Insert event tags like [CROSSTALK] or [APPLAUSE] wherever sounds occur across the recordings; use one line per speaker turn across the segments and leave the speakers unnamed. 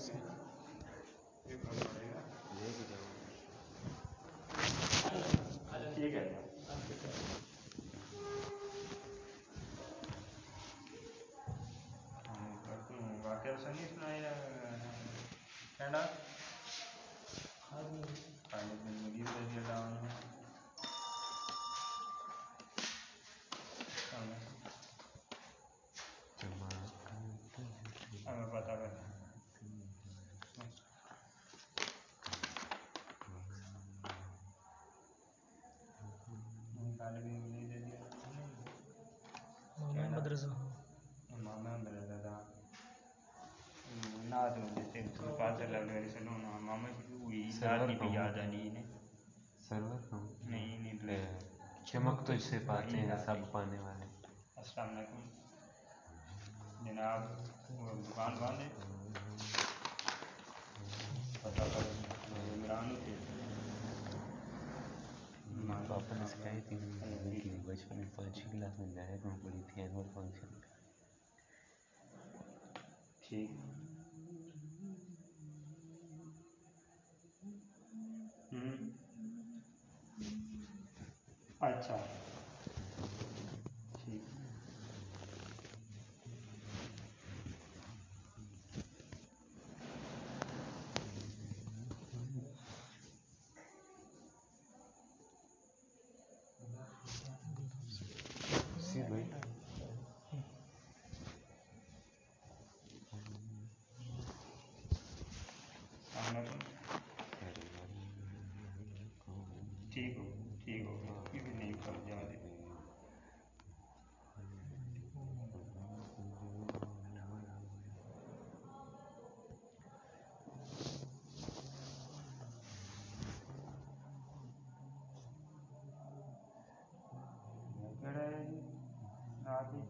ٹھیک کی بھی یاد ہے
سرور ہوں۔
نہیں نہیں
چمک تو اس سے پاتے ہیں سب پانے والے۔
السلام علیکم۔ جناب دکان پتہ کر عمران ہوتے
پاپا نے سکھائی تھی بچپن میں پانچ کلاس میں جایا کروں پڑی تھی اینول فنکشن۔
ٹھیک۔ اچھا ٹھیک
سی بھائی
السلام علیکم ٹھیک ہو ٹھیک ہو یہ بھی نہیں کر جا رہے کہڑا ہے جی نام جی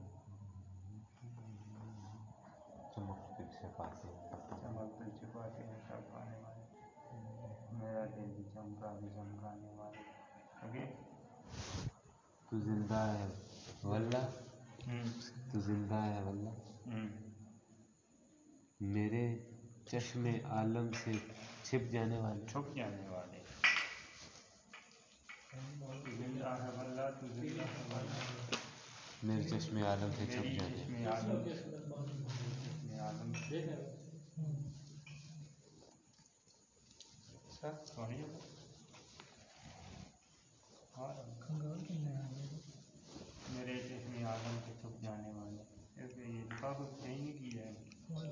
چمک تو اس سے پاتے ہیں
چمک تو چھپاتے ہیں سب آنے والے میرا دل بھی چمکا بھی چمکانے والے اوکے
تو زندہ ہے واللہ تو زندہ ہے واللہ میرے چشم عالم سے چھپ جانے والے۔
چھپ جانے والے۔
میرے چشم عالم سے چھپ جانے۔
چشم عالم چشم عالم سر سونی جی ہاں میرے چشم عالم سے چھپ جانے والے۔ یہ دفاع کو صحیح نہیں کیا ہے۔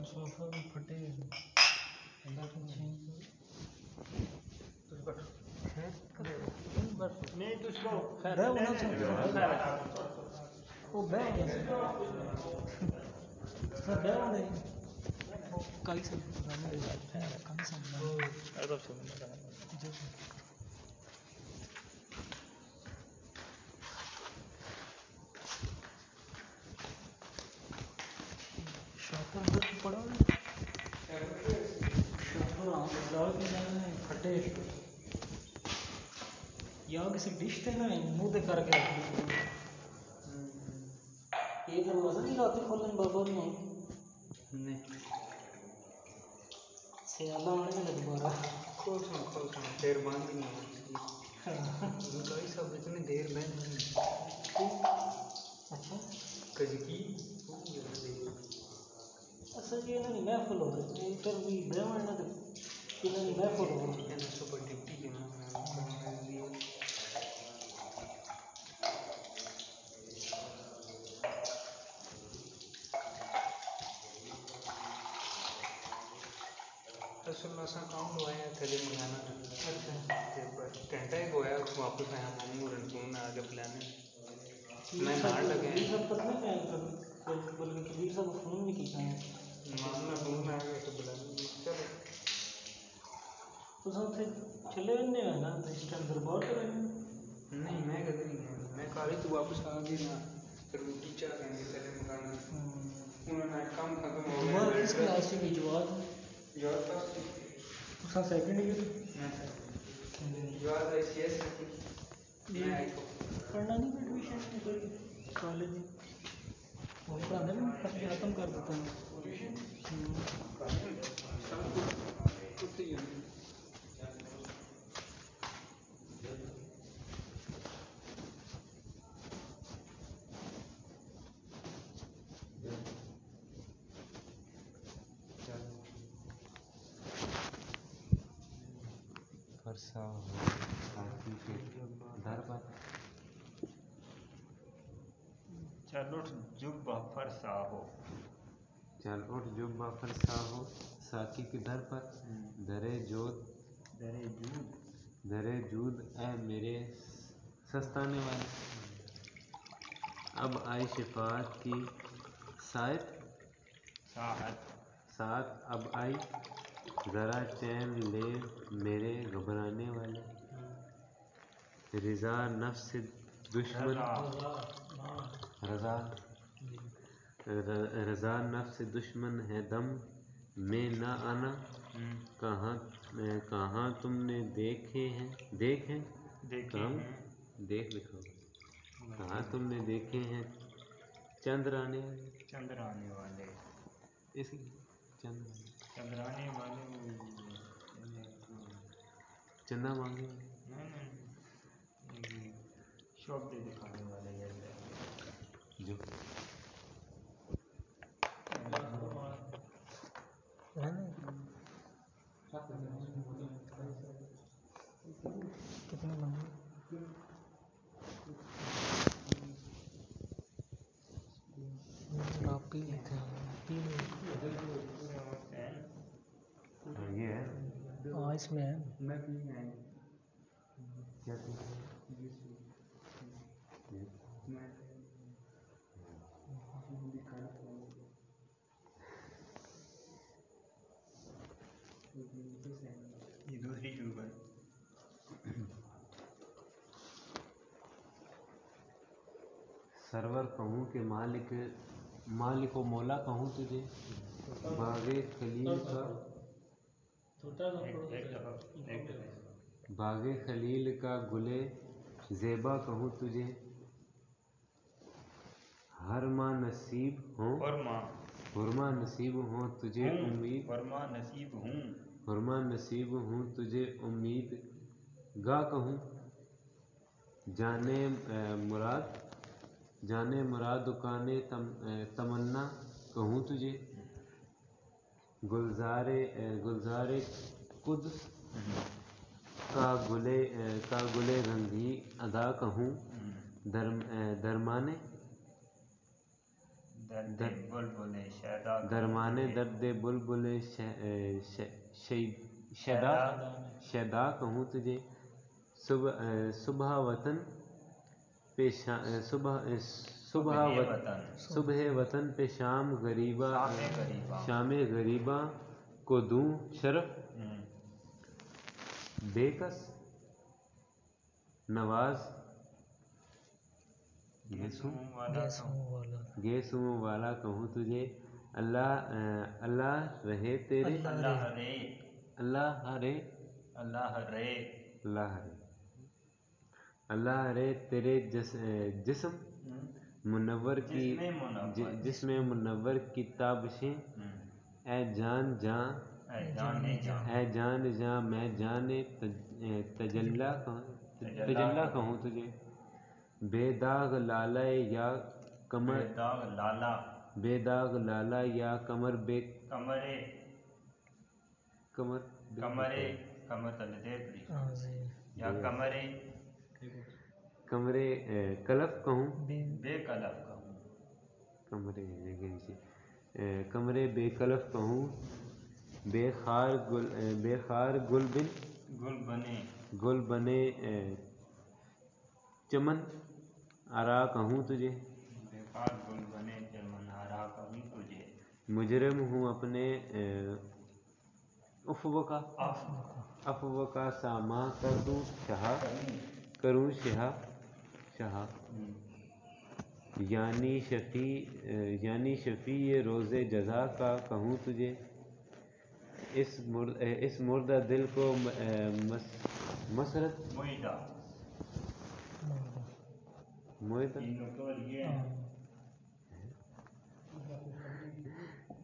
صوفہ بھی پھٹے
نہیں تو اس کو
خیر ہے ہونا چاہیے وہ بہ ہونا بہ ہونا کائی سے۔ کائی سے شاپر اندر پڑا شاپر ہاں دال کے جانے پھٹے یا کسی ڈش تے نا منہ تے کر کے رکھ دی یہ دروازہ نہیں رات کھولن بابا نے سیالہ آنے میں دوبارہ۔
کھول سن کھول سن دیر بند ہی نہیں ہوئی۔ کئی سب اتنی دیر بند
اچھا۔
کجکی
اصل جی انہوں نے محفل ہو رہی ہے پھر بھی نہ انہوں نے محفل ہو رہی ہے
سپر ڈپٹی کے نام اصل میں اساں کام لوایا تھلے منگانا گھنٹہ ہی ہویا واپس آیا ماموں رن فون آ کے پلانے میں نال لگے
کیا بلکہ کبیر صاحب کو فون بھی کیتا ہے تو چلے جانے ہیں نا اس ٹائم دربار کر رہے ہیں
نہیں میں کدھر نہیں گیا میں کالج تو واپس آ گیا نا پھر روٹی چاہ رہے ہیں تھلے منگانا انہوں نے کام ختم ہو
دوبارہ
گیا
کس کلاس سے بھی جواب
یور پاس
اس کا second year
your I C S میں آئی کو
پڑھنا نہیں ایڈمیشن کوئی کالج وہ پڑھانے میں پڑھ کے ختم کر دیتا ہوں
فرسا ہو ساتھی کے در پر
چل اٹھ جب فرسا ہو
چل اٹھ جبا فرسا ہو ساکی کے در پر۔ درے جود
درے جود
درے جود اے میرے سستانے والے۔ اب آئی شفاعت کی سائر
ساحت
ساتھ اب آئی۔ ذرا چین لے میرے گھبرانے والے۔ رضا نفس دشمن۔
رضا۔
رضا نفس دشمن ہے دم میں نہ آنا کہاں کہاں تم نے دیکھے ہیں؟
دیکھے
کہاں؟ دیکھ لکھو۔ کہاں تم نے دیکھے ہیں؟ چند آنے والے
چندرانے والے۔
اس چند
چندرانے والے
چندہ مانگے۔ والے
شوق دے دکھانے والے
جو
ہے نا کتنے لمبے آپ پی لیتے ہیں پی لیں
ہاں، یہ ہے
ہاں اس میں ہے۔
کیا یہ
دوسری ٹیوب ہے
سرور کہوں کہ مالک مالک و مولا کہوں تجھے؟ باغ خلیل کا باغ خلیل کا گلے زیبا کہوں تجھے؟ ہر ماں نصیب ہوں حرما نصیب ہوں تجھے امید
اور ماں نصیب ہوں
حرما نصیب ہوں تجھے امید گاہ کہوں؟ جانے مراد جانے مراد اے، تمنا کہوں تجھے؟ گلزار اے، گلزار قدس کا گلے کا گلے رنگی ادا کہوں؟ درم درمانے؟ درمانے درد بلبل شدا شدا کہوں تجھے؟ صبح صبح وطن صبح صبح وطن
وطن۔
صبح وطن پہ شام غریبا
شام
غریبا کو دوں شرف۔ بے کس نواز۔ گیسوں
والا کہوں۔
تجھے۔ اللہ اللہ رہے تیرے
اللہ رے
اللہ رے
اللہ رے
اللہ رے اللہ رے تیرے جسم منور کی
جس میں منور
کی تابشیں۔ اے جان جاں۔
اے جانے جان
اے جان جاں میں جانے تج- اے، تجلا کہوں تجلا۔ کہوں تجھے۔ بے داغ لالا یا کمر
بے داغ لالا۔
بے داغ لالا یا کمر بے
کمرے
کمر
کمرے کمر یا کمرے
کمرے کلف کہوں؟
بے
بے قلب کہوں۔
کمرے کمرے بے کلف کہوں۔ بے خار گل بے خار گل بن۔
گل بنے۔
گل بنے چمن آرا کہوں تجھے۔
بیکار گل بنے کے منارا کہوں تجھے۔
مجرم ہوں اپنے افو کا۔
اف
افو کا ساما کر دوں شہا کروں شہا شہا یعنی شفیع یعنی شفیع روز جزا کا کہوں تجھے اس مر اے، اس مردہ دل کو مسرت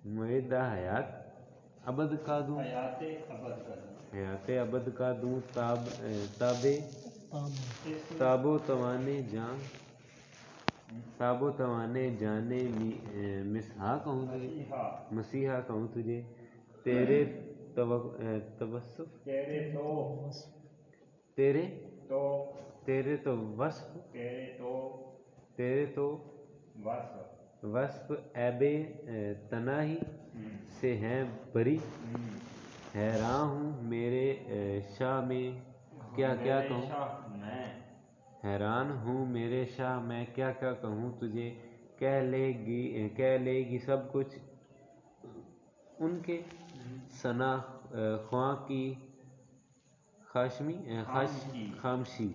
معدہ حیات ابد کا دوں۔
حیات ابد
کا دوں۔ تاب تابے تاب و توانے جان تاب و توانے جانے مسحا کہوں تجھے؟
مسیحا
کہوں تجھے؟ تیرے تو- اے، توصف
تیرے تو
تیرے؟
تو
وصف؟
تیرے تو وصف۔
ایب تناہی سے ہیں بری۔ حیران ہوں میرے شاہ میں۔ کیا کیا کہوں؟ حیران ہوں میرے شاہ میں کیا کیا کہوں تجھے؟ کہہ لے گی کہہ لے گی سب کچھ۔ ان کے ثنا خواں کی خاشمی خاش
خامشی۔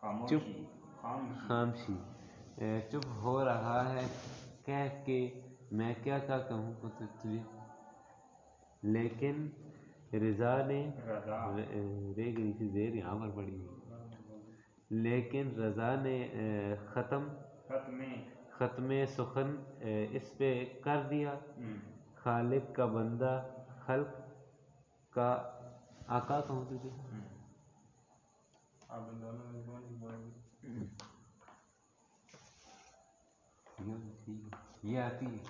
خاموشی۔
خامشی چپ ہو رہا ہے۔ کہہ کے میں کیا کیا کہوں تجھے؟ لیکن رضا نے رے کے نیچے زیر یہاں پر پڑی۔ لیکن رضا نے ختم
ختم۔
سخن اس پہ کر دیا۔ خالق کا بندہ خلق کا آقا کہوں تجھے
ہم۔ اب ان دونوں میں کون سی بات ہے؟
یہ ٹھیک ہے۔ یہ آتی ہے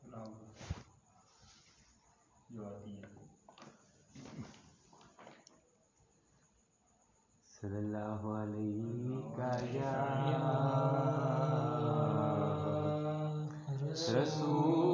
سناؤ جو آتی ہے
صلی اللہ علیہ کا یا رسول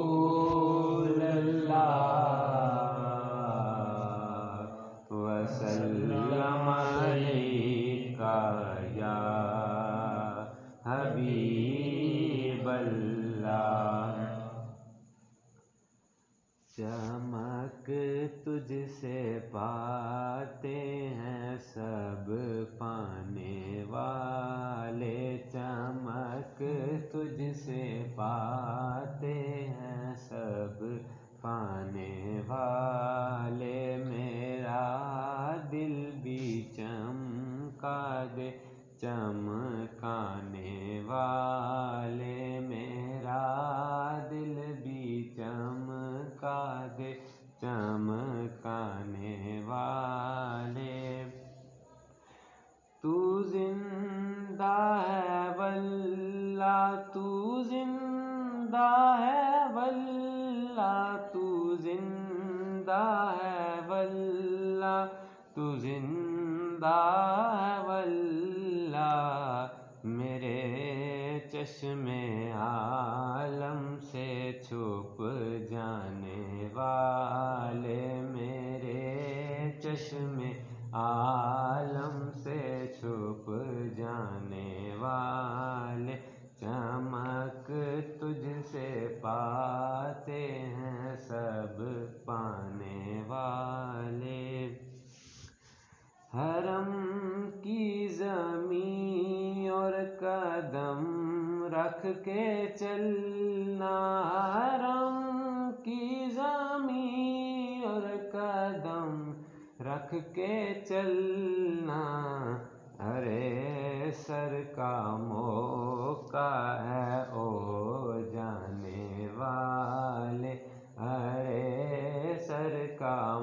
سر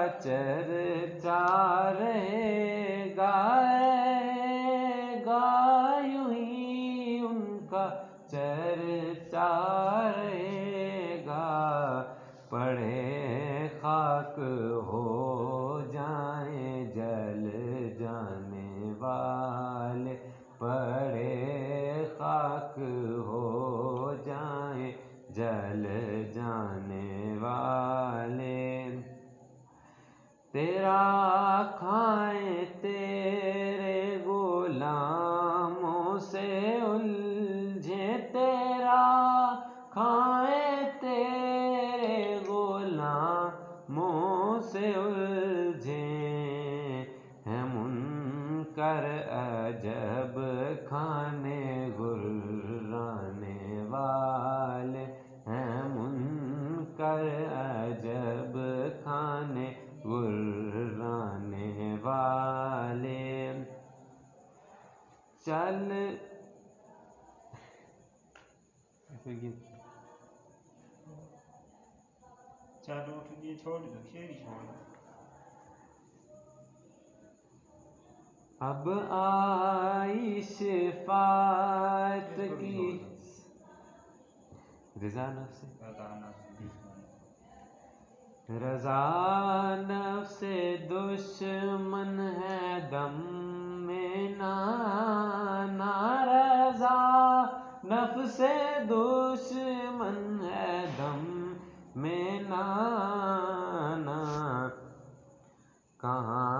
ان کا اب آئی شفاعت کی۔ رضا نفس۔ رضا نفس دشمن ہے دم میں نانا رضا نفس دشمن ہے دم میں نانا۔ کہاں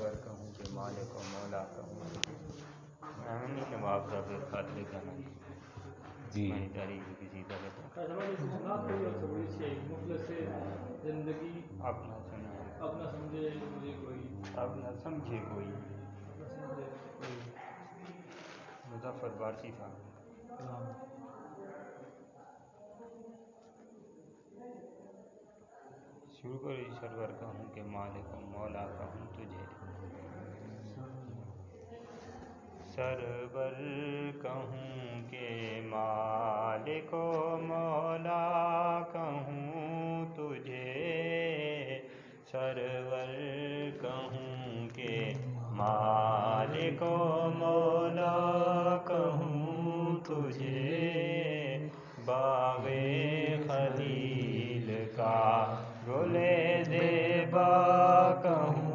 سرور کہوں کہ مالک و مولا کہوں میں نہیں نواب صاحب کے خاطر گانا
جی۔
کسی طرح
زندگی
اپنا سنا
اپنا سمجھے مجھے کوئی۔
اب نہ سمجھے کوئی۔
اپنا سمجھے کوئی
مظفر بارسی
کلام
شروع کری سرور کہوں کہ مالک و مولا کہوں تجھے۔ سرور کہوں کہ مالک و مولا، کہوں تجھے سرور کہوں کہ مالک و مولا، کہوں تجھے باغ خلیل کا گل دیبا، کہوں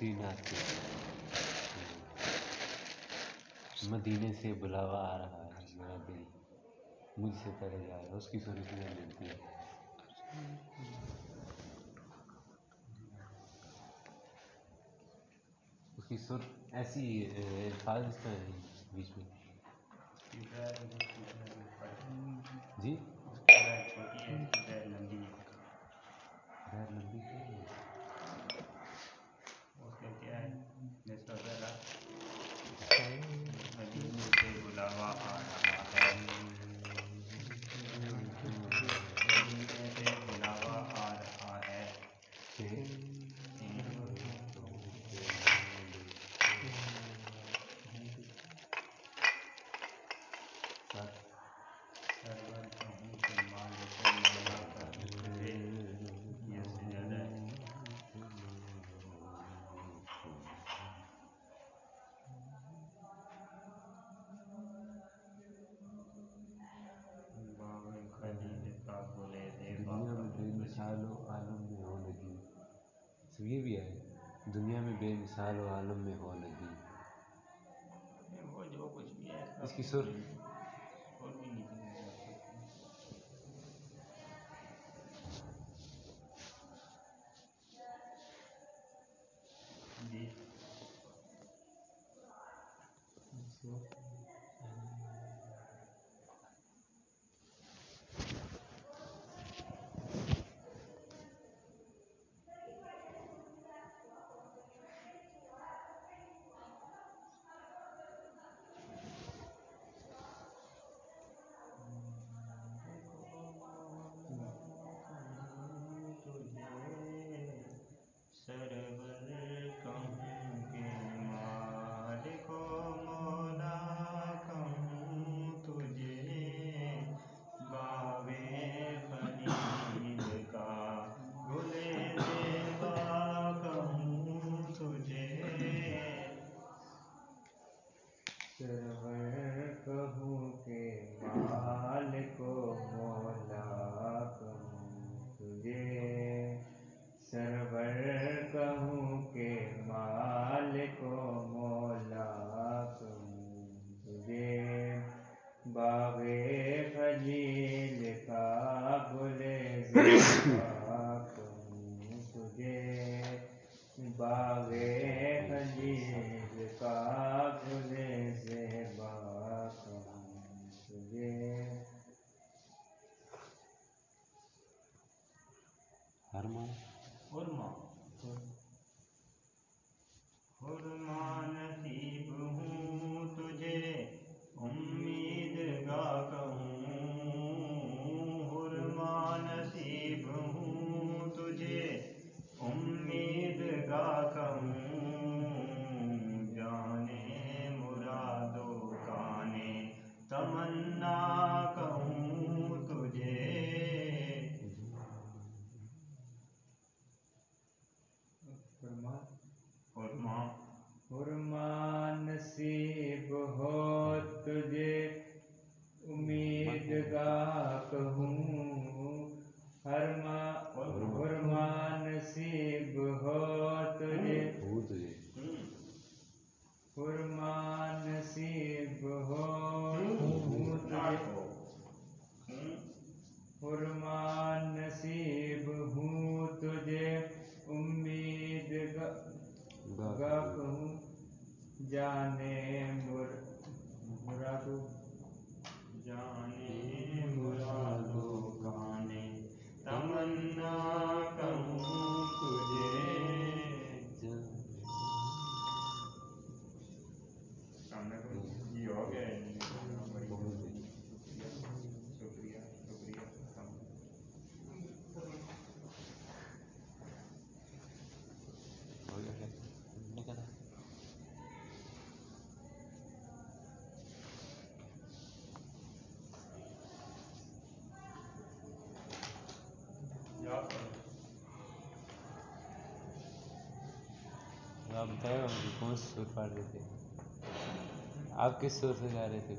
پسینہ سے
مدینے سے بلاوا آ رہا ہے، میرا دل۔ مجھ سے پہلے جا رہا ہے، اس کی صورت میں ملتی ہے اس کی سر ایسی الفاظ اس کا بیچ میں۔ جی؟ సార్ వాళ్ళు
మేము فرما فرما۔
فرما نصیب ہو تجھے امید مجھ سے پڑھ رہے تھے آپ کس سے جا رہے تھے؟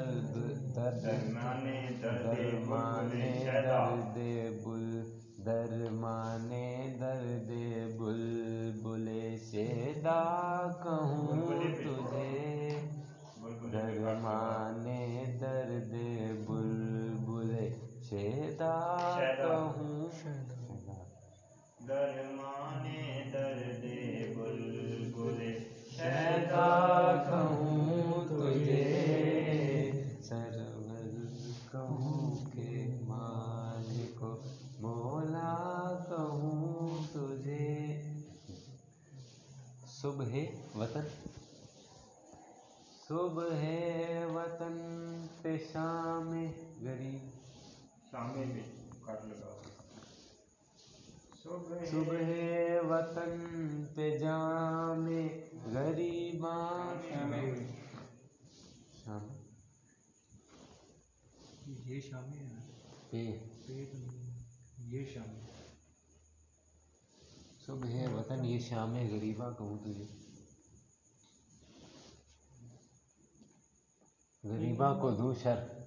درد
درمانے
درمان درد بل درمان درد بل بلے شیدا کہوں تجھے؟ درمان درد بل بلے شیدا کہوں؟
درمان درد بل بلے
شیدا کہوں؟ وطن۔ صبح ہے وطن پہ شام غریب۔
شام میں کاٹ لگا صبح
ہے وطن پہ جام غریب شام شام۔
یہ شام ہے
یہ۔ شام
صبح ہے وطن یہ شام غریبہ کہوں تجھے۔
غریبوں کو دوں شرف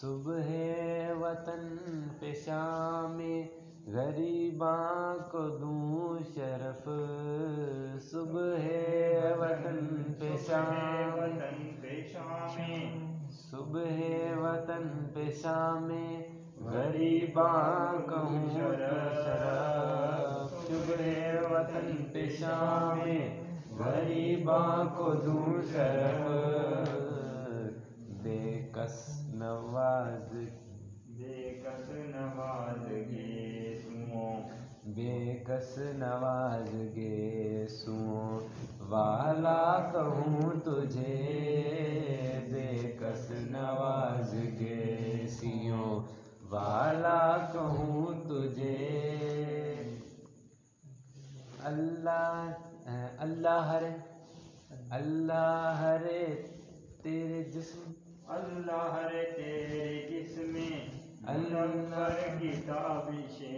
صبح وطن پہ شام غریباں کو دوں شرف۔ صبح وطن
وطن پہ شام۔
صبح وطن پہ شام غریباں کہوں شرف صبح وطن پہ شام غریباں کو دوں شرف بے کس نواز
بے کس نواز گے سوں
بے کس نواز گے سوں والا کہوں تجھے والا کہوں تجھے۔ اللہ اللہ ہرے اللہ ہرے تیرے جسم۔
اللہ رے تیرے جسم۔
اللہ
کتابشیں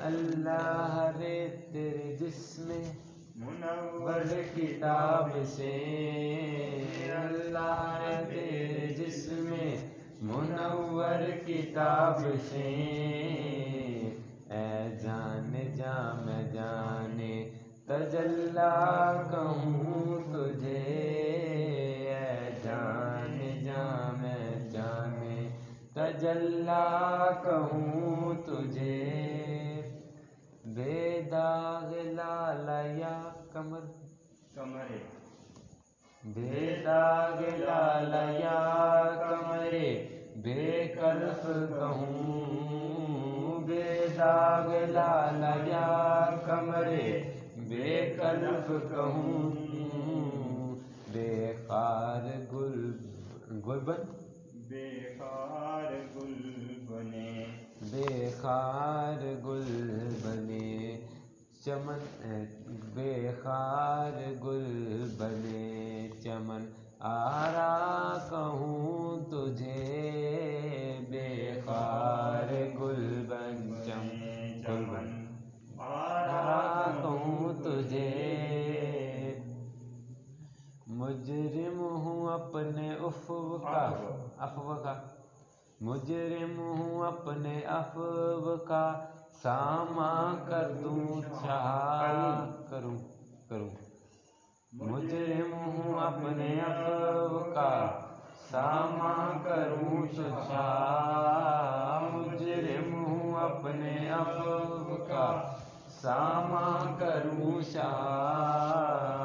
اللہ ہرے تیرے جسم۔
منور
ور کتاب سے اللہ تیرے جسم۔ منور کتاب سے۔ اے جان جا میں جانے تجلا کہوں تجھے۔ اے جان جا میں جانے تجلا کہوں تجھے۔ بے داغ لالا یا کمر
کمرے
بے داغ لالا یا کمرے بے کلف کہوں بے داغ لالا یا کمرے بے کلف کہوں بے خار گل گلبن
بے خار گل بنے
بے خار گل بنے چمن بے خار گل بنے چمن آرا کہوں تجھے بے خار گل بن چم گل بن آرا کہوں تجھے مجرم ہوں اپنے افو کا افو کا مجرم ہوں اپنے افو کا ساما کر دوں چاہ کروں کروں۔ مجرم ہوں اپنے افو کا ساما کروں ششا مجرم ہوں اپنے افو کا ساما کروں شاہ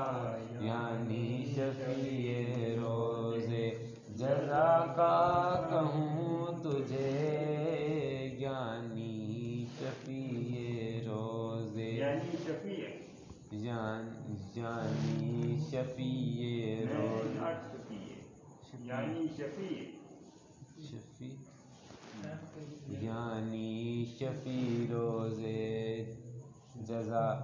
یعنی شفیع. شفیع.
یعنی شفیع
روزے جزا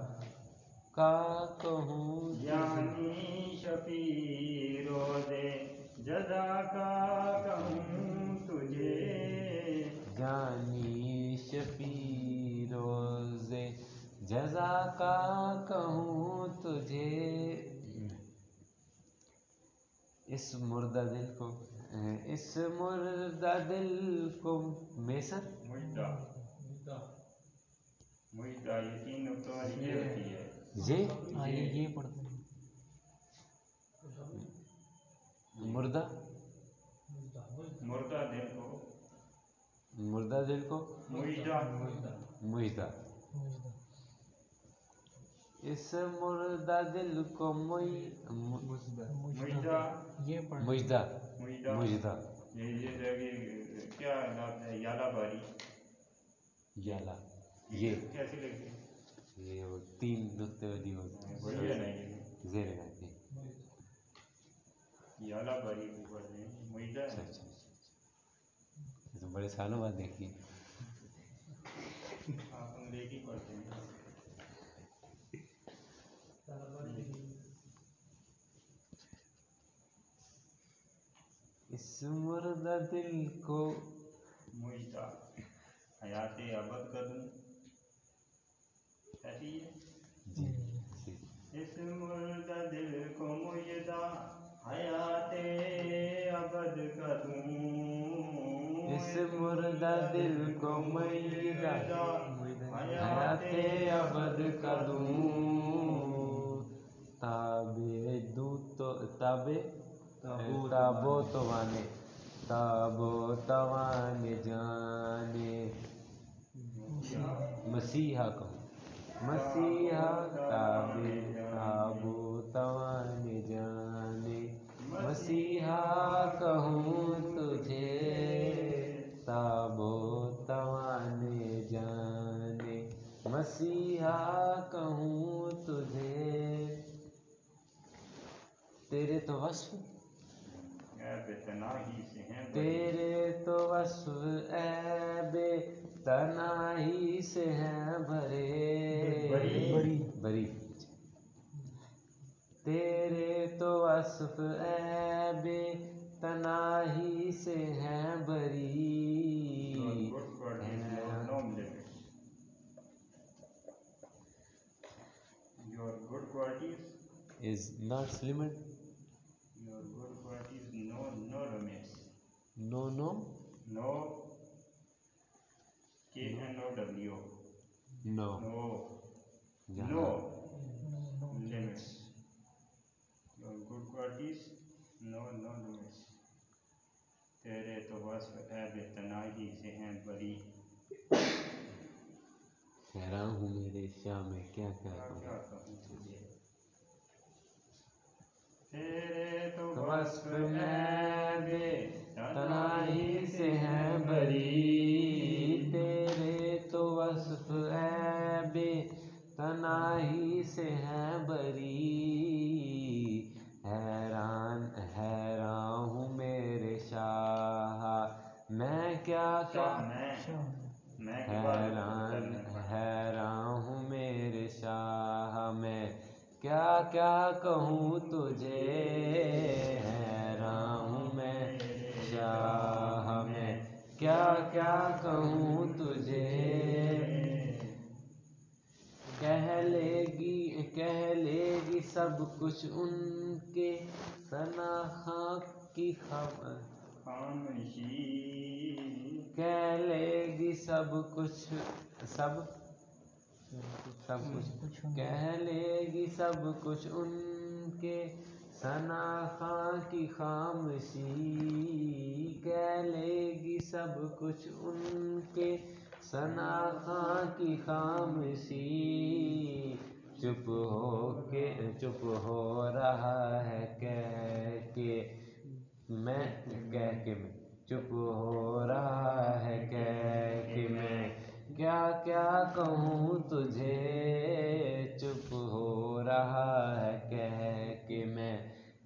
کا کہوں
یعنی شفیع روزے جزا کا کہوں تجھے.
جانی شفیع روزے جزا کا کہوں تجھے. اس مردہ دل کو اس مردہ دل کو میسر؟
مجدہ مجدہ یہ ہوتی ہے۔
یہ
ہاں یہ یہ پڑھتے ہیں
مردہ؟
مردہ دل کو۔
مردہ دل کو؟
مجدہ
مجدہ اس مردہ دل کو مئی
مجدہ.
یہ پڑھ
مجدہ.
مجدہ. یہ کیا ہے؟ یالا باری
یالا. یہ.
کیسے لگتی ہے
یہ وہ تین نقطے والی ہوتی
نہیں
زیر لگاتے ہیں
یالا باری مجدہ.
اچھا
ہے
اچھا اچھا۔ بڑے سالوں بعد دیکھی۔
آپ انگریزی پڑھتے ہیں.
اس مردہ دل کو
مجھتا حیات ابد کر دوں ہے؟
جی۔
اس مردہ دل کو مجھتا حیات ابد کر دوں
اس مردہ دل کو میدہ حیات ابد کا دوں تابے دوں تو تابے تابو توانے تابو توانے جانے۔ مسیحا کہوں۔ مسیحا، تابے تابو توانے جانے۔ مسیحا کہوں تجھے تابو توانے جانے۔ مسیحا کہوں تجھے۔ تیرے تو وصف
سے ہیں
تیرے تو وصف اے بے تناہی سے ہیں بھرے۔
بڑی۔
بری تیرے تو وصف اے بے تناہی سے ہیں بری is not limited
K N O W.
no.
No,
جہاں
no. Limits. Your good qualities, no, no limits. تیرے تو تناہی سے ہیں بری
حیران ہوں میرے شاہ میں کیا
کہوں تیرے تو
میں تناہی سے ہیں بری۔ تیرے تو وصف اے بے تناہی سے ہیں بری۔ حیران حیران ہوں میرے شاہ۔ میں کیا حیران حیران ہوں میرے شاہ۔ میں کیا کیا کہوں تجھے؟ کیا کیا کہوں تجھے؟ کہہ لے گی کہہ لے گی سب کچھ ان کے ثنا خاں کی خبر۔ کہہ لے گی سب کچھ سب سب کچھ۔ کہہ لے گی سب کچھ ان کے ثنا خاں کی خاموشی کہہ لے گی سب کچھ ان کے۔ ثنا خاں کی خاموشی چپ ہو کے، چپ ہو رہا ہے کہہ کے۔ میں، کہہ کے میں، چپ ہو رہا ہے کہہ کے میں۔ کیا کیا کہوں تجھے؟ چپ ہو رہا ہے کہہ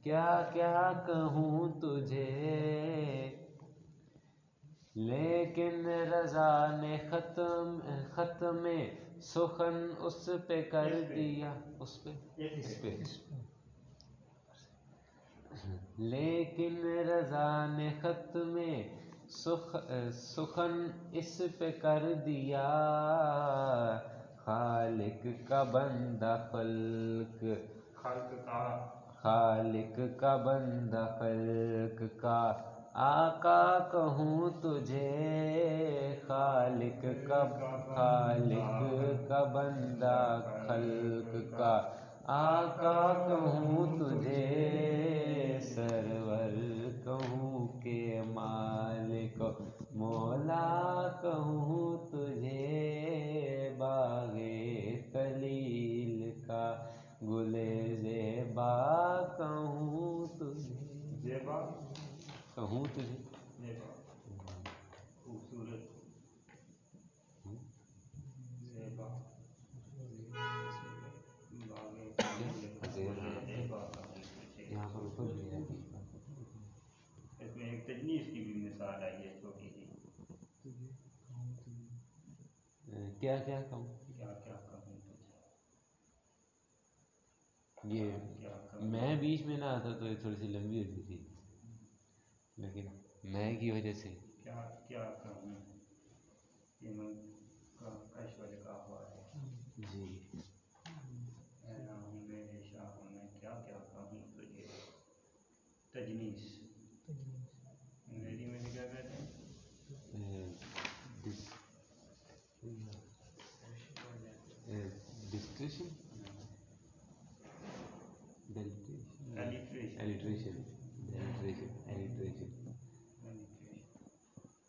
کیا کیا کہوں تجھے؟ لیکن رضا نے ختم ختم سخن اس پہ کر دیا۔ اس پہ۔ اس پہ۔ لیکن رضا نے ختم سخ سخن اس پہ کر دیا۔ خالق کا بندہ خلق۔
خلق کا۔
خالق کا بندہ خلق کا، آقا کہوں تجھے؟ خالق کا خالق کا بندہ خلق کا، آقا کہوں تجھے؟ سرور کہوں کہ مالک، مولا کہوں کہوں تجھے؟ یہاں پر اوپر بھی ہے
اس میں ایک تجنیس کی بھی مثال آئی ہے چھوٹی سی
کیا کیا کہوں؟
کیا کیا کہوں
یہ میں بیچ میں نہ آتا تو یہ تھوڑی سی لمبی ہوتی تھی لیکن میں کی وجہ سے
کیا
جی۔
اے راہوں میرے شاہ میں کیا کیا کہوں تجھے تجنیس انگریزی میں کیا کہتے ہیں
ڈسکریشن
Alliteration.
ایلیٹریشن ایلیٹریشن ایلیٹریشن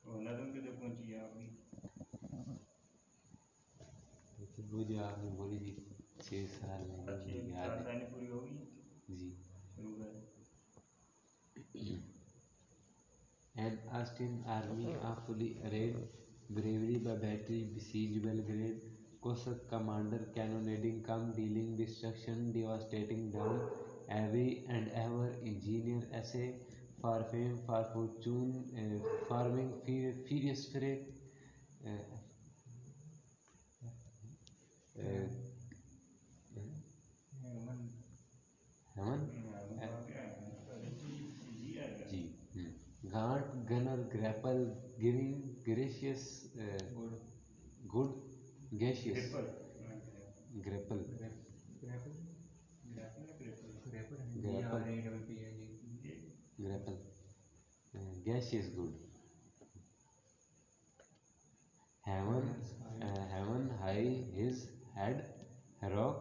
وہ نظم کے تو پہنچی ہے آپ کی
battered commander cannonading come dealing destruction devastating done every and ever engineer ایسے for fame for fortune farming G gaunt gunner grapple grinning gracious good gracious, grapple grapple gracious good heaven heaven, high, his, head heroic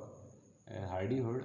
hardy hood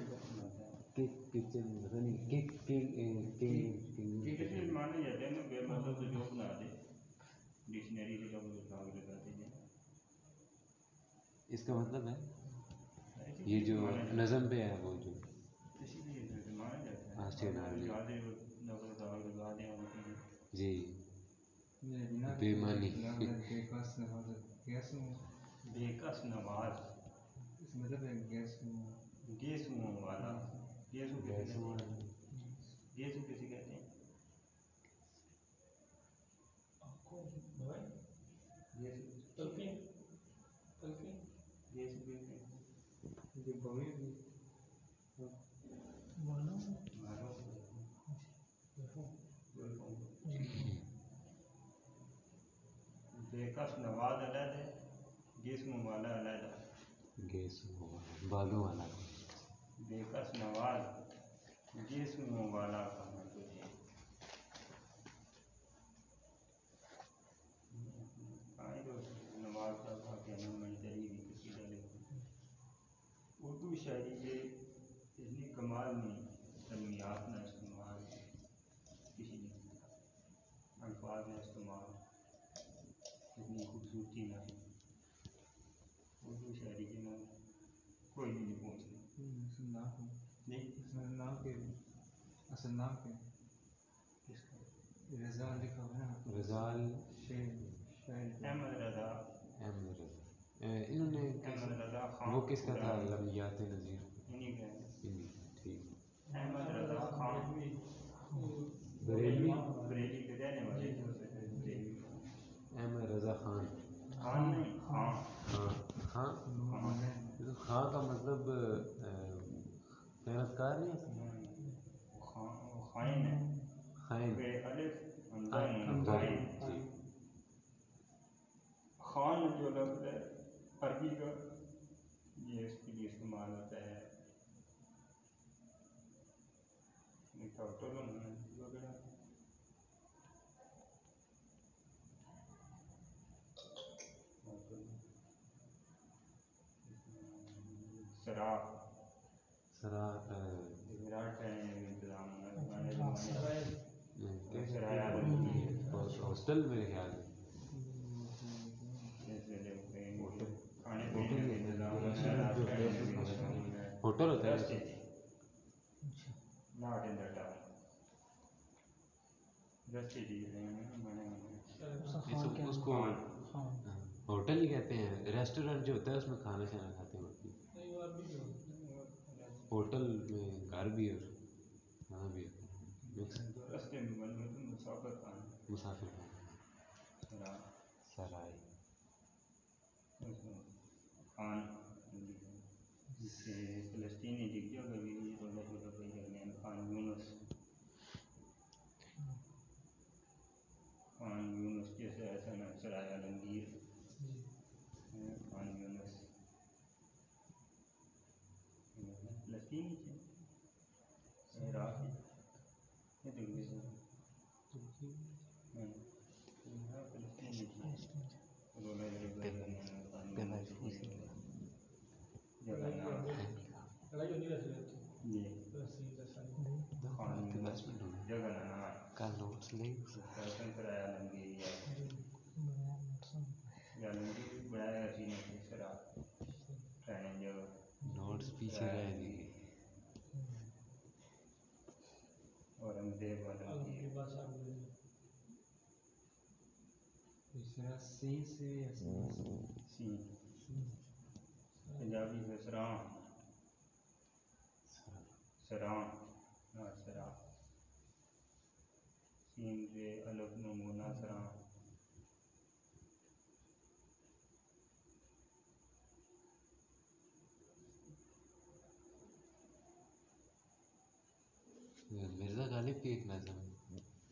kitchen cook king king
کتنے مانے جاتے ہیں بے مطلب تو جو بنا دے ڈکشنری سے دیتے ہیں
اس کا مطلب ہے یہ جو نظم پہ ہے وہ جو
ہے
جی بےمانی
بے کس نواز گیسو والا گیسو کسی کہتے ہیں گیسو کہتے ہیں کہتے ہیں نواز علیحدہ
گیس بالوں والا
بےکس نواز جسم والا کا تجھے آئیں تو نواز صاحب کا کہنا میں تری بھی کسی کا لکھوں اردو شاعری کے اتنی کمال میں تنمیات نہ استعمال کسی نے کیا الفاظ نہ استعمال اتنی خوبصورتی نہ اردو شاعری کے نام کوئی بھی نہیں پہنچ نہیں کس کا
رضال
احمد رضا۔
احمد رضا۔ اے، انہوں نے
احمد رضا خان
وہ کس کا تھا لمیات نظیر؟
انہیں کا۔ ہے۔
انہی کا، ٹھیک۔
احمد رضا خان۔
بریلوی؟
بریلی کے رہنے والے۔ تھے بریلی
احمد رضا خان۔
خان نہیں خان۔
کا مطلب خیانت کار نہیں ہے؟
خائن ہے۔
خائن۔
حمزہ خائن۔
جی۔
خان جو لفظ ہے عربی کا یہ اس کے لیے استعمال ہوتا ہے۔ وغیرہ سراف
سرا اے،
وراٹ کا انتظام ہونا پرانے زمانے میں
کیسے
سرایا
ہاسٹل میرے خیال میں
جیسے جب کہیں کھانے پینے کا انتظام ہوتا ہے رات کا انتظام ہوتا ہے
ہوٹل ہوتا ہے
رستے تھے not in the دیے گئے ہیں بنے ہوئے
اس
اس
خان کے
اس کو ہوٹل ہی کہتے ہیں۔ ریسٹورینٹ جو ہوتا ہے اس میں کھانا شانا کھاتے ہیں۔ ہوٹل میں گھر بھی اور کھانا بھی ہوتا
سرائی۔ خان سے فلسطینی ڈگ جا کبھی۔ بھی چھوٹا چھوٹا کوئی کرنے ہیں خان یونس خان یونس جیسے ایسا نہ سرائے عالمگیر ہیں، خان یونس فلسطینی تھے عراق یہ تو کسی ہاں ہاں، فلسطینی تھے رولا لے گئے کرنے ہیں خان یونس جگہ نام جی خان یونس جگہ نام
کا نوٹس لے
فیشن کرایا عالمگیر یا یا عالمگیر بڑھایا اسی نے تیسرا ٹریننگ جگہ
نوٹس پیچھے رہ گئے
اورنگزیب عالمگیر سی پنجابی سے سراں سراں ہاں سراں جی، سین سے الف نمونہ سراں
مرزا غالب کی ایک نظم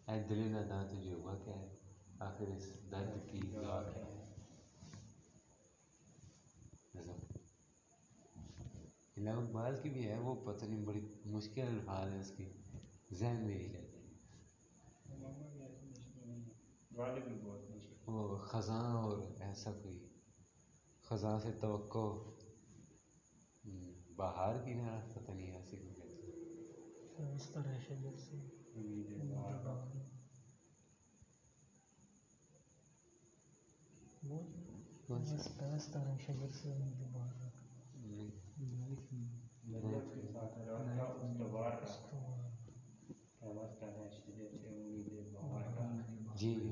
اے دل ناداں تجھے ہوا کیا ہے آخر اس درد کی دعا کیا ہے۔ نظم۔ علاؤ اقبال کی بھی ہے، وہ پتہ نہیں، بڑی مشکل الفاظ ہیں اس کی۔ ذہن میں نہیں رہتے
غالب بھی بہت مشکل
وہ خزاں اور ایسا کوئی خزاں سے توقع بہار کی نا پتہ نہیں ایسی کوئی کہتے جی۔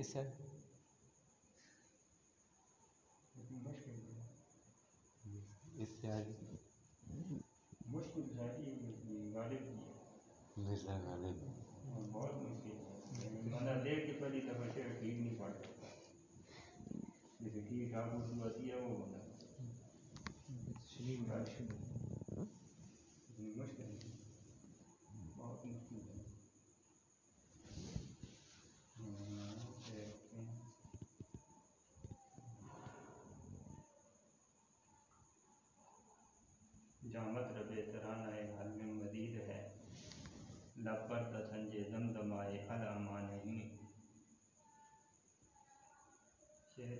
اس ہے
لیکن مشکل ہے
اس سے
ہے۔
مرزا غالب.
بہت مشکل ہے بندہ دیکھ کے پہلی دفعہ شعر ٹھیک نہیں پڑھ سکتا جیسے ٹھیک ٹھاک اردو آتی ہے وہ بندہ لیکن مشکل ہے بہت مشکل ہے ہاں، شعر کے جامت رب ترانہ حل میں مزید ہے لب پر تسنجے دمدمائے علامہ نہیں شعر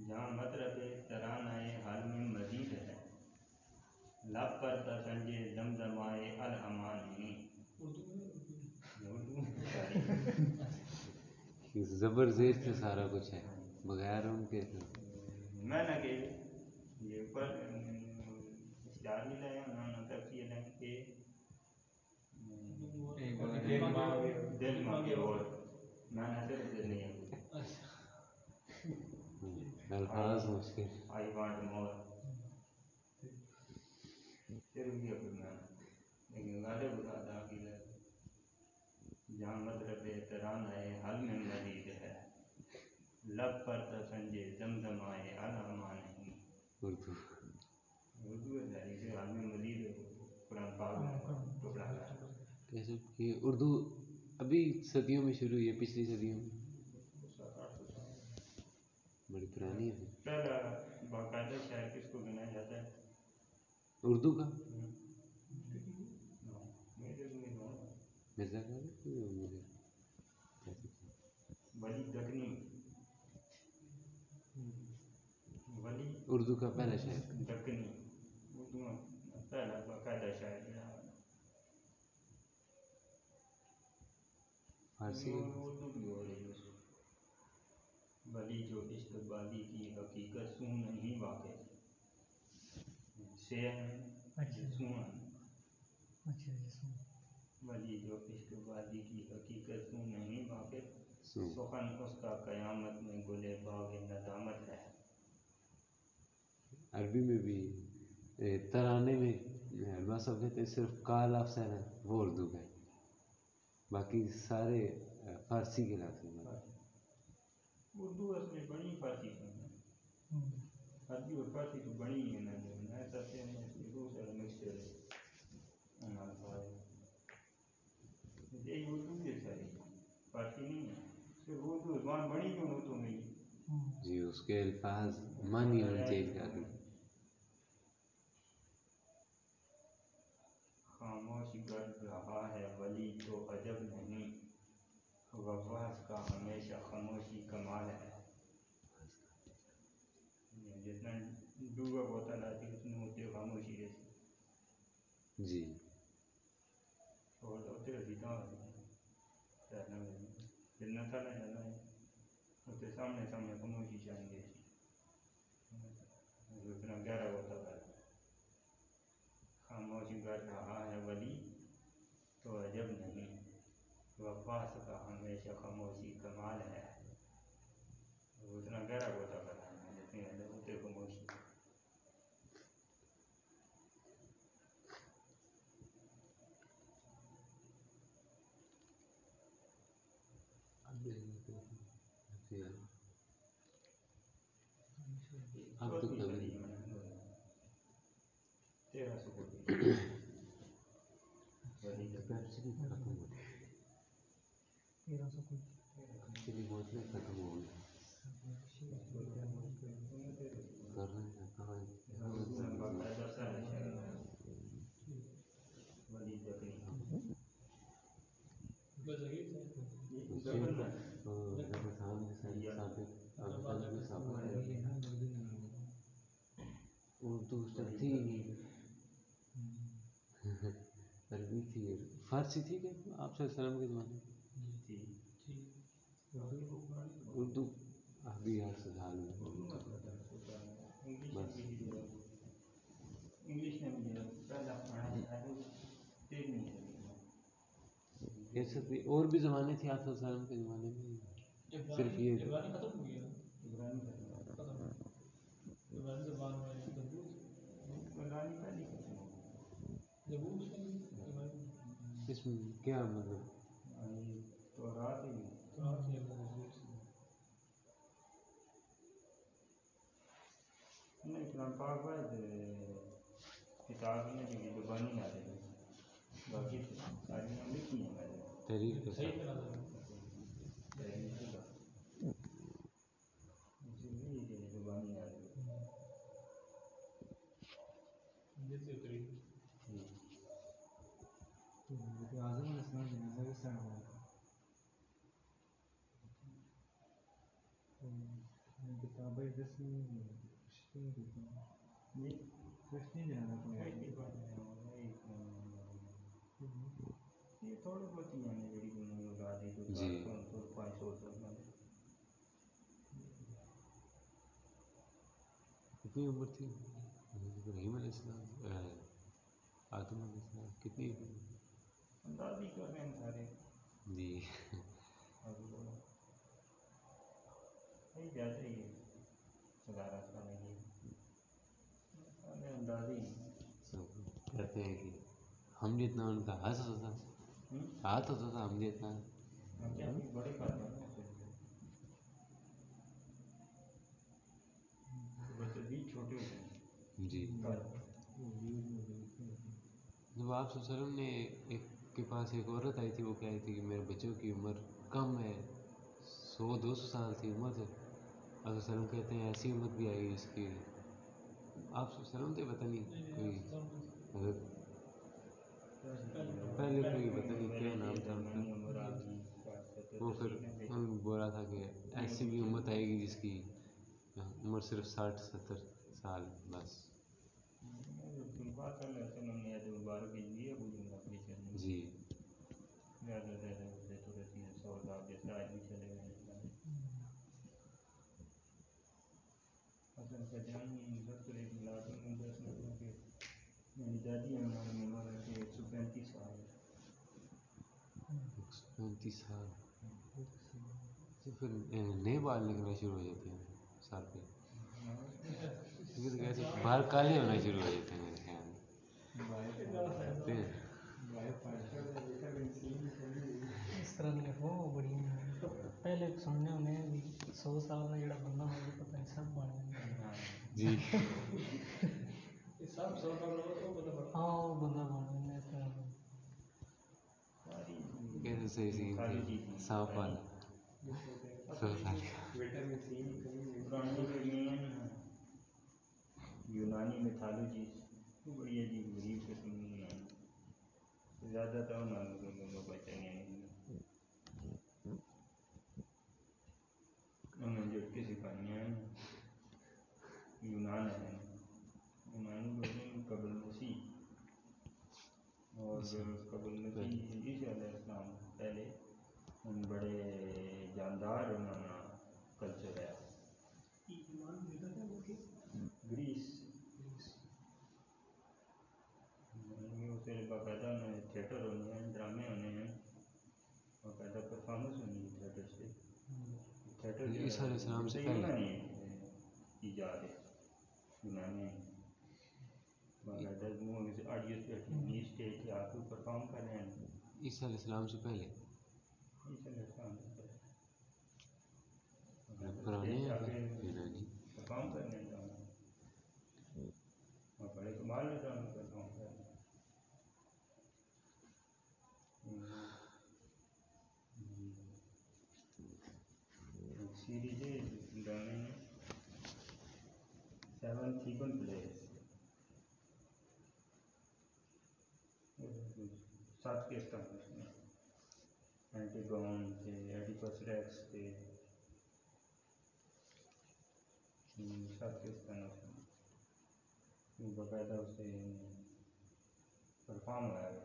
جہاں مطلب ترانہ حال میں مزید ہے لب پر تسنجے دمدمائے الامان نہیں اردو میں شاعری
زبر زیر سے سارا کچھ ہے بغیر ان کے تو۔
میں نہ کہ یہ بھی لائے انہوں نے لیں کہ دل مانگے اور میں نہ صرف دل نہیں ہے۔
الفاظ مشکل۔
I want more. کوئی میں لیکن غالب جہاں مطلب احترام ہے حل میں لب پر تسنجے دمدمائے علامہ نہیں۔
اردو۔
اردو ہے میں مزید قرآن پاک میں ٹکڑا
کیسے کہ اردو ابھی صدیوں میں شروع ہوئی ہے پچھلی صدیوں میں۔ بڑی پرانی ہے۔
پہلا باقاعدہ شاعر کس کو گنا جاتا ہے؟
اردو کا؟ مرزا کیسے
ولی دکنی ولی
اردو کا پہلا شاعر۔
دکنی اردو میں پہلا باقاعدہ شاعر
فارسی۔
اردو بھی ہو رہی ہے جو استقبالی کی حقیقت سوں نہیں واقع سے جو عشق کی حقیقت تو نہیں واقف
سو
سخن اس کا قیامت میں گلے باغ ندامت ہے۔
عربی میں بھی ترانے میں علماء صاحب کہتے ہیں صرف کا لفظ ہے نا وہ اردو کا ہے۔ باقی سارے فارسی کے لفظ ہیں
اردو اس میں بڑی فارسی عربی اور فارسی تو بڑی ہے نا۔ سب سے مکسچر ہے اردو کے ساری فارسی نہیں ہے۔ صرف اردو زبان بڑی کیوں ہو تو
جی اس کے الفاظ معنی ہونے چینج کر
رہا ہے ولی تو عجب نہیں۔ غواص کا ہمیشہ خاموشی کمال ہے۔ جتنا ڈوبا ہوتا لاتی ہوتی خاموشی رہتی
جی۔
اور ہوتے جتنا تھا نہ جانا ہے ہوتے سامنے سامنے خاموشی چاہیے۔ اتنا گہرا ہوتا تھا۔ خاموش گر رہا ہے ولی تو عجب نہیں۔ وفا کا ہمیشہ خاموشی کمال ہے۔ اتنا گہرا ہوتا تھا جتنے اندر ہوتے خاموشی
اب تو کبھی
تیرہ سو کوٹی ولی
پیپسی ختم ہو گئی
تیرہ سو کوئی
چلی بوتلیں ختم ہو گئی کر رہے ہیں۔ کہاں
باقاعدہ سارے
اردو تھی۔ [LAUGHS] عربی تھی۔ فارسی تھی کہ آپ صلی اللہ علیہ وسلم کے زمانے میں اردو ابھی میں بھی اور بھی زمانے تھے علیہ وسلم کے زمانے میں صرف یہ
اس میں
کیا مطلب
نہیں قرآن پاک بعد کتاب میں جو کہ زبانی نہ دے باقی ساری ہم لکھی نے
تحریر کے
صحیح
ساتھ۔
تھا
تحریر کی کہ زبانی
سے اتری
اعظم علیہ السلام جنازہ کس طرح ہوا تھا کتابیں رسمی رشتے میں دیکھیں
یہ
رسمی جنازہ تو ہے
ایک بات ہے ایک یہ تھوڑے بہت ہی ہیں جڑی دنیا میں اولاد تو پانچ سو سو
کتنی عمر تھی حضرت ابراہیم علیہ السلام آدم علیہ السلام کتنی
انداز کر رہے ہیں سارے
جی۔
جاتے ہی گزارا کرنے کی سارے انداز ہی
سب کہتے ہیں کہ ہم جتنا ان کا ہاتھ ہوتا ہاتھ ہوتا تھا ہم جتنا۔ جی۔ جب آپ وسلم نے ایک کے پاس ایک عورت آئی تھی وہ کہہ رہی تھی کہ میرے بچوں کی عمر کم ہے سو دو سو سال تھی عمر ہے۔ آپ وسلم کہتے ہیں ایسی عمر بھی آئی جس کی۔ آپ صلی وسلم تھے پتہ نہیں کوئی حضرت پہلے کوئی پتہ نہیں کیا نام تھا ان کا؟ وہ پھر ان بولا تھا کہ ایسی بھی امت آئے گی جس کی عمر صرف ساٹھ ستر سال بس۔ جی۔
بات کر رہے تھے ہم نے ایسے مبارک کے لیے وہ جو اپنی چلنے
جی
زیادہ زیادہ ہوتے تو رہتی ہے سو لاکھ جیسے آج بھی چلے گئے اصل کا جان دس ایک دس کے میری دادی ہماری عمر ہے ایک سو پینتیس سال
پینتیس سال تو پھر نئے بال نکلنا شروع ہو جاتے ہیں۔ سر پہ یہ کالے ہونا شروع ہو جاتے ہیں میرے خیال میں
اس طرح بڑی پہلے سننے ہونے بھی سو سال کا جڑا بندہ ہوگا پتہ نہیں سب بن جائے
جی
ہاں وہ بندہ بن جائے اس طرح
کیسے صحیح سی سانپ والا سو سال
یونانی میتھالوجی بڑی عجیب غریب قسم زیادہ تر نام کو بچیں گے انہیں جو کسی ہیں، یونان ہے یونانی بولتے قبل مسیح اور قبل مسیح عیسیٰ علیہ السلام، پہلے ان بڑے جاندار انہوں نے کلچر ہے گریس اسے باقاعدہ انہیں تھیٹر ہونے ہیں ڈرامے ہونے ہیں باقاعدہ پرفارمنس ہونی ہے تھیٹر سے تھیٹر جو
عیسیٰ علیہ السلام سے پہلے؟
ایجاد ہے یونانی پرفارم کر رہے ہیں۔
عیسیٰ علیہ السلام سے پہلے۔
عیسیٰ علیہ السلام سے پہلے۔
پرانے ہیں یونانی
پرفارم کرنے جانا اور بڑے کمال میں جانا پرفارم کرنا سیریز ہے ڈرامے میں سیون تھیبن پلیس کے استعمال اس میں اینٹیگون تھے ایڈیپس ریکس تھے سات کے استعمال وہ باقاعدہ اسے پرفارم ہوا ہے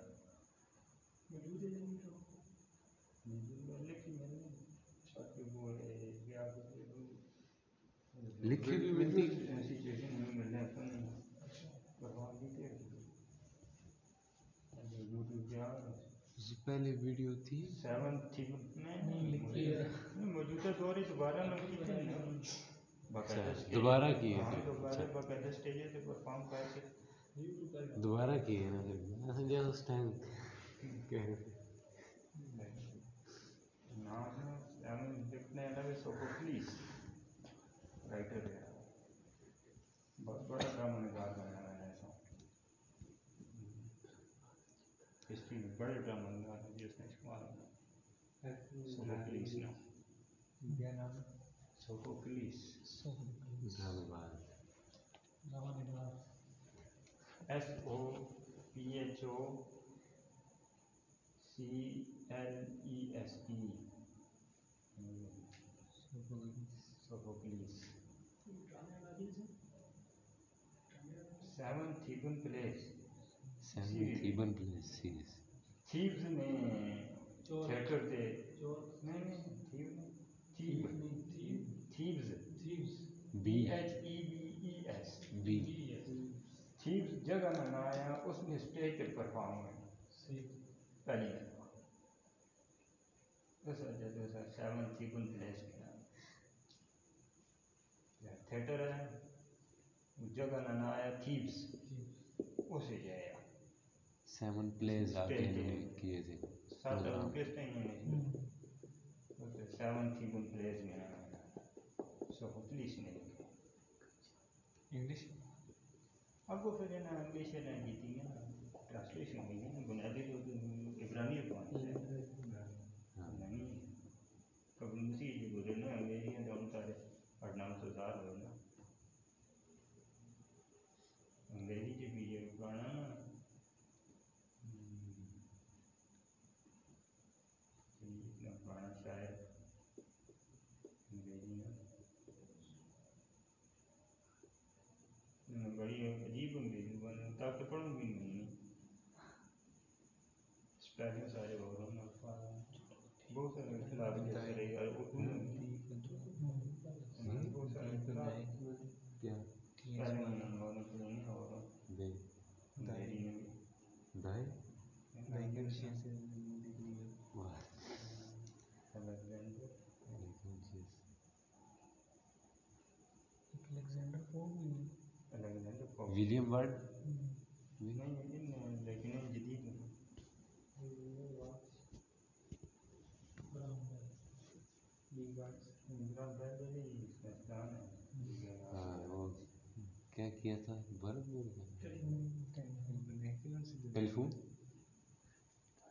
لکھی ہوئی ملتی
سچویشن میں ملنے پرفارم بھی تھے یوٹیوب پہ آ
سے پہلے ویڈیو تھی۔
سیون تھی۔ نہیں لکھی ہے۔ موجودہ دور دوبارہ کی تھی۔
اچھا،
stage-
دوبارہ کی ہے
ہاں، دوبارہ
اچھا۔
باقاعدہ اسٹیج پہ پرفارم کر کے۔
دوبارہ کی ہے نا اس ٹائم کہہ رہے تھے۔
سوفوکلیس رائٹر ہے۔ بہت بڑا ڈرامہ نگار بنا ہے ایسا ہسٹری میں بڑے ڈرامہ نگار ہیں جس نے استعمال کیا سوفوکلیس نام سوفوکلیس
ڈرامے باز
S O P H O C L E S E Sophocles seven Theban plays
seven Theban plays series
نے نہیں نہیں
B
H E B E S
B
جگہ میں نہ آیا اس نے اسٹیج پہ پرفارم پہلی دفعہ سیون پلیس کیا تھیٹر ہے جگہ نہ آیا اسے جایا
سیون پلیز آگے انہوں نے کیے تھے پروگرام۔
انگلش
اب وہ پھر نا انگلش نے کی تھی نا ٹرانسلیشن ہوئی ہے نا بنیادی تو عبرانی زبان سے نہیں قبل مسیح جو گزرے نا ویلیم ورڈ؟ ہاں،
کیا
کیا تھا؟ بول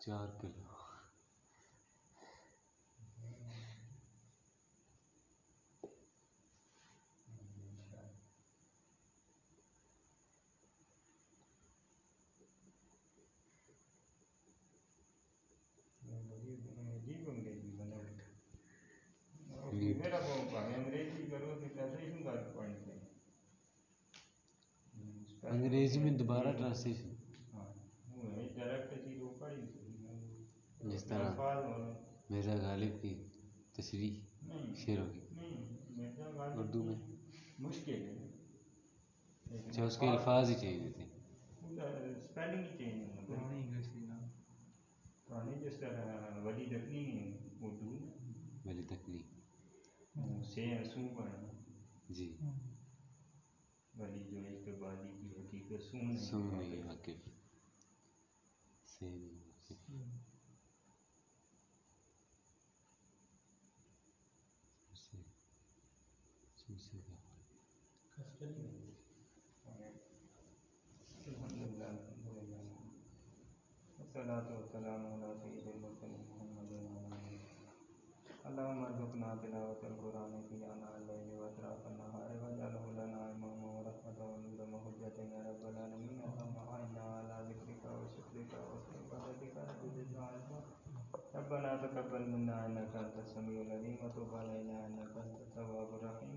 چار
کلو میں دوبارہ ٹرانسلیشن جس
طرح مرزا غالب کی تصویر شعروں ہوگی اردو میں۔ اچھا
اس کے الفاظ ہی چینج ہوتے ولی جی۔ ولی جو سون عاقف اللہ عاقف القرآن في منا إنك أنت السميع العليم وتب علينا إنك أنت التواب الرحيم